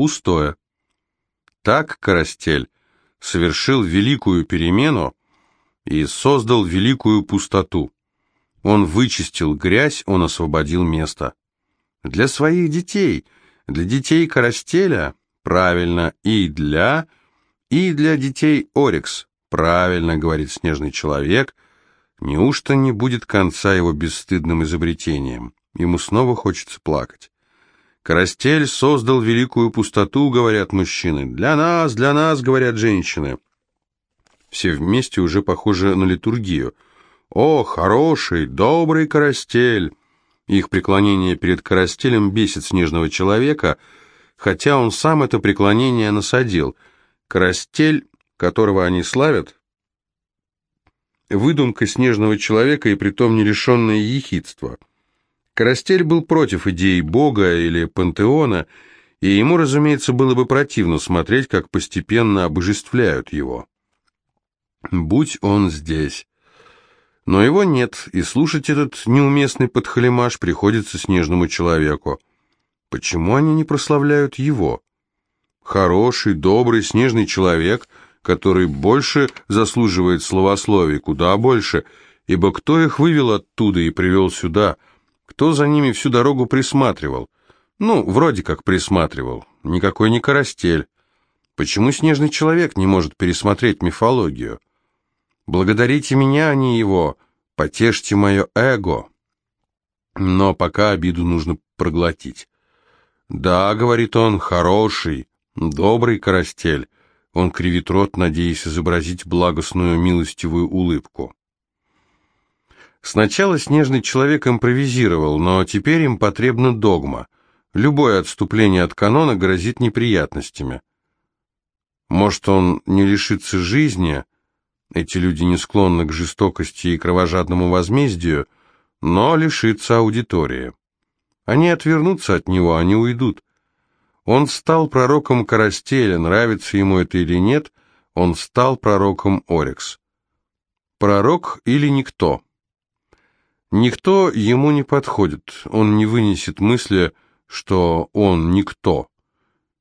пустое. Так Карастель совершил великую перемену и создал великую пустоту. Он вычистил грязь, он освободил место. Для своих детей, для детей Карастеля, правильно, и для, и для детей Орикс, правильно, говорит снежный человек, неужто не будет конца его бесстыдным изобретениям? Ему снова хочется плакать. Карастель создал великую пустоту, говорят мужчины. Для нас, для нас, говорят женщины. Все вместе уже похоже на литургию. О, хороший, добрый Карастель! Их преклонение перед Карастелем бесит снежного человека, хотя он сам это преклонение насадил. Карастель, которого они славят, выдумка снежного человека и притом не ехидства — Карастель был против идеи Бога или пантеона, и ему, разумеется, было бы противно смотреть, как постепенно обожествляют его. Будь он здесь. Но его нет, и слушать этот неуместный подхалимаш приходится снежному человеку. Почему они не прославляют его? Хороший, добрый, снежный человек, который больше заслуживает словословий, куда больше, ибо кто их вывел оттуда и привел сюда – кто за ними всю дорогу присматривал? Ну, вроде как присматривал. Никакой не карастель. Почему снежный человек не может пересмотреть мифологию? Благодарите меня, а не его. Потешьте мое эго. Но пока обиду нужно проглотить. Да, говорит он, хороший, добрый карастель. Он кривит рот, надеясь изобразить благостную милостивую улыбку. Сначала снежный человек импровизировал, но теперь им потребна догма. Любое отступление от канона грозит неприятностями. Может, он не лишится жизни, эти люди не склонны к жестокости и кровожадному возмездию, но лишится аудитории. Они отвернутся от него, они уйдут. Он стал пророком Карастеля, нравится ему это или нет, он стал пророком Орикс. Пророк или никто? Никто ему не подходит, он не вынесет мысли, что он никто.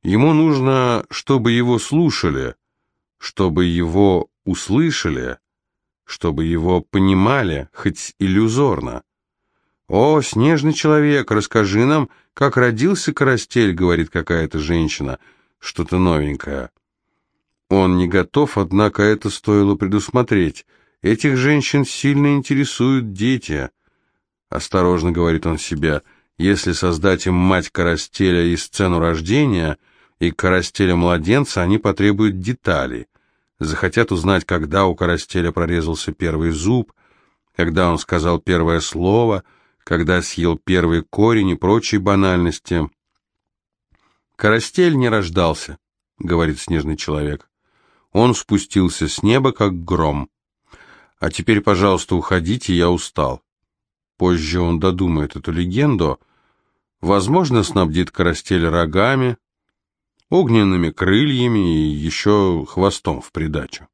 Ему нужно, чтобы его слушали, чтобы его услышали, чтобы его понимали, хоть иллюзорно. «О, снежный человек, расскажи нам, как родился Карастель», — говорит какая-то женщина, что-то новенькое. Он не готов, однако это стоило предусмотреть. Этих женщин сильно интересуют дети. Осторожно, говорит он себе, если создать им мать Карастеля и сцену рождения, и Карастеля младенца, они потребуют деталей. Захотят узнать, когда у Карастеля прорезался первый зуб, когда он сказал первое слово, когда съел первый корень и прочие банальности. «Карастель не рождался», — говорит снежный человек. «Он спустился с неба, как гром. А теперь, пожалуйста, уходите, я устал». Позже он додумает эту легенду, возможно, снабдит карастель рогами, огненными крыльями и еще хвостом в придачу.